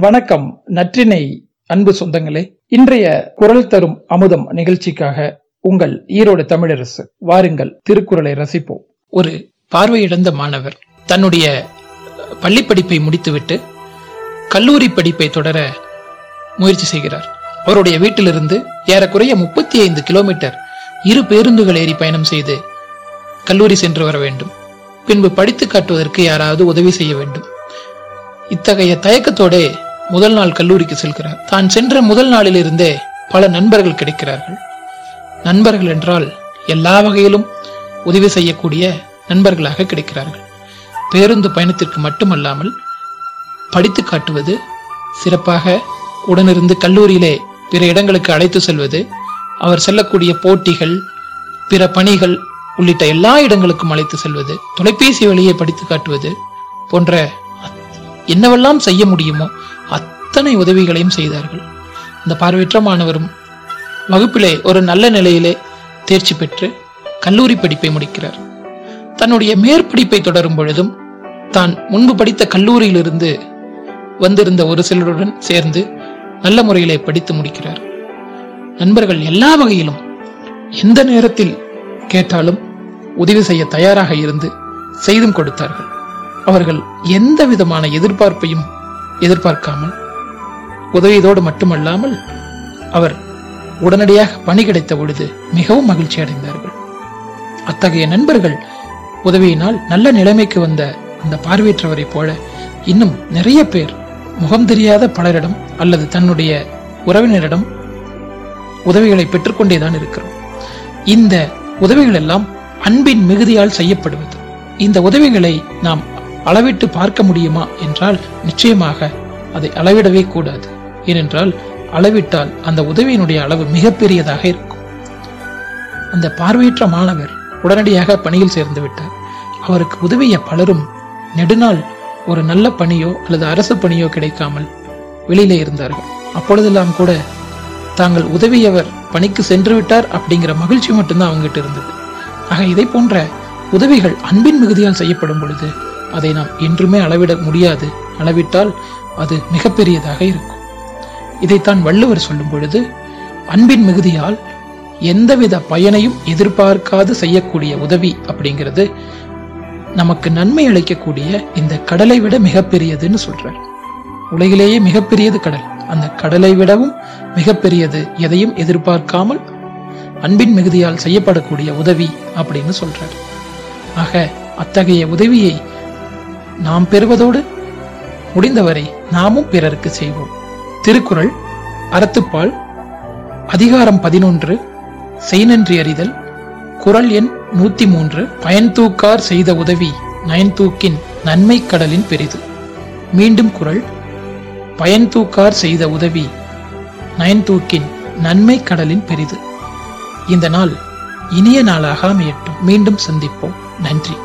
வணக்கம் நற்றினை அன்பு சொந்தங்களே. இன்றைய குரல் தரும் அமுதம் நிகழ்ச்சிக்காக உங்கள் ஈரோடு தமிழரசு வாருங்கள் திருக்குறளை ரசிப்போம். ஒரு பார்வையிழந்த மாணவர் தன்னுடைய பள்ளி படிப்பை முடித்துவிட்டு கல்லூரி படிப்பை தொடர முயற்சி செய்கிறார். அவருடைய வீட்டிலிருந்து ஏறக்குறைய முப்பத்தி ஐந்து கிலோமீட்டர் இரு பேருந்துகள் ஏறி பயணம் செய்து கல்லூரி சென்று வர வேண்டும். பின்பு படித்து காட்டுவதற்கு யாராவது உதவி செய்ய வேண்டும். இத்தகைய தயக்கத்தோடே முதல் நாள் கல்லூரிக்கு செல்கிறார். தான் சென்ற முதல் நாளிலிருந்தே பல நண்பர்கள் கிடைக்கிறார்கள். நண்பர்கள் என்றால் எல்லா வகையிலும் உதவி செய்யக்கூடிய நண்பர்களாக கிடைக்கிறார்கள். பேருந்து பயணத்திற்கு மட்டுமல்லாமல் படித்து காட்டுவது சிறப்பாக உடனிருந்து கல்லூரியிலே பிற இடங்களுக்கு அழைத்து செல்வது அவர் செல்லக்கூடிய போட்டிகள் பிற பணிகள் உள்ளிட்ட எல்லா இடங்களுக்கும் அழைத்து செல்வது தொலைபேசி வழியை படித்து காட்டுவது போன்ற என்னவெல்லாம் செய்ய முடியுமோ அத்தனை உதவிகளையும் செய்தார்கள். இந்த பார்வையற்ற மாணவரும் வகுப்பிலே ஒரு நல்ல நிலையிலே தேர்ச்சி பெற்று கல்லூரி படிப்பை முடிக்கிறார். தன்னுடைய மேற்படிப்பை தொடரும் பொழுதும் தான் முன்பு படித்த கல்லூரியிலிருந்து வந்திருந்த ஒரு சிலருடன் சேர்ந்து நல்ல முறையிலே படித்து முடிக்கிறார். நண்பர்கள் எல்லா வகையிலும் எந்த நேரத்தில் கேட்டாலும் உதவி செய்ய தயாராக இருந்து செய்தும் கொடுத்தார்கள். அவர்கள் எந்த விதமான எதிர்பார்ப்பையும் எதிர்பார்க்காமல் உதவியதோடு மட்டுமல்லாமல் அவர் உடனடியாக பணி கிடைத்த பொழுது மிகவும் மகிழ்ச்சி அடைந்தார்கள். அத்தகைய நண்பர்கள் உதவியினால் நல்ல நிலைமைக்கு வந்த அந்த பார்வையற்றவரை போல இன்னும் நிறைய பேர் முகம் தெரியாத பலரிடம் அல்லது தன்னுடைய உறவினரிடம் உதவிகளை பெற்றுக்கொண்டேதான் இருக்கிறோம். இந்த உதவிகள் எல்லாம் அன்பின் மிகுதியால் செய்யப்படுவது. இந்த உதவிகளை நாம் அளவிட்டு பார்க்க முடியுமா என்றால் நிச்சயமாக அதை அளவிடவே கூடாது. ஏனென்றால் அளவிட்டால் அந்த உதவியினுடைய அளவு மிகப்பெரியதாக இருக்கும். அந்த பார்வையற்ற மாணவர் உடனடியாக பணியில் சேர்ந்து விட்டார். அவருக்கு உதவிய பலரும் நெடுநாள் ஒரு நல்ல பணியோ அல்லது அரசு பணியோ கிடைக்காமல் வெளியிலே இருந்தார்கள். அப்பொழுதெல்லாம் கூட தாங்கள் உதவியவர் பணிக்கு சென்று விட்டார் அப்படிங்கிற மகிழ்ச்சி மட்டும்தான் அவங்ககிட்ட இருந்தது. ஆக இதை போன்ற உதவிகள் அன்பின் மிகுதியால் செய்யப்படும் பொழுது அதை நாம் என்றுமே அளவிட முடியாது. அளவிட்டால் அது மிகப்பெரியதாக இருக்கும். இதைத்தான் வள்ளுவர் சொல்லும் பொழுது அன்பின் மிகுதியால் எந்தவித பயனையும் எதிர்பார்க்காது செய்யக்கூடிய உதவி அப்படிங்கிறது நமக்கு நன்மை அளிக்கக்கூடிய இந்த கடலை விட மிகப்பெரியதுன்னு சொல்றார். உலகிலேயே மிகப்பெரியது கடல். அந்த கடலை விடவும் மிகப்பெரியது. எதையும் எதிர்பார்க்காமல் அன்பின் மிகுதியால் செய்யப்படக்கூடிய உதவி அப்படின்னு சொல்றார். ஆக அத்தகைய உதவியை நாம் பெறுவதோடு முடிந்தவரை நாமும் பிறருக்கு செய்வோம். திருக்குறள் அறத்துப்பால் அதிகாரம் பதினொன்று செய்நன்றி அறிதல் குரல் எண் நூத்தி மூன்று பயன்தூக்கார் செய்த உதவி நயன்தூக்கின் நன்மை கடலின் பெரிது. மீண்டும் குரல் பயன்தூக்கார் செய்த உதவி நயன்தூக்கின் நன்மை கடலின் பெரிது. இந்த நாள் இனிய நாளாக அமையட்டும். மீண்டும் சந்திப்போம். நன்றி.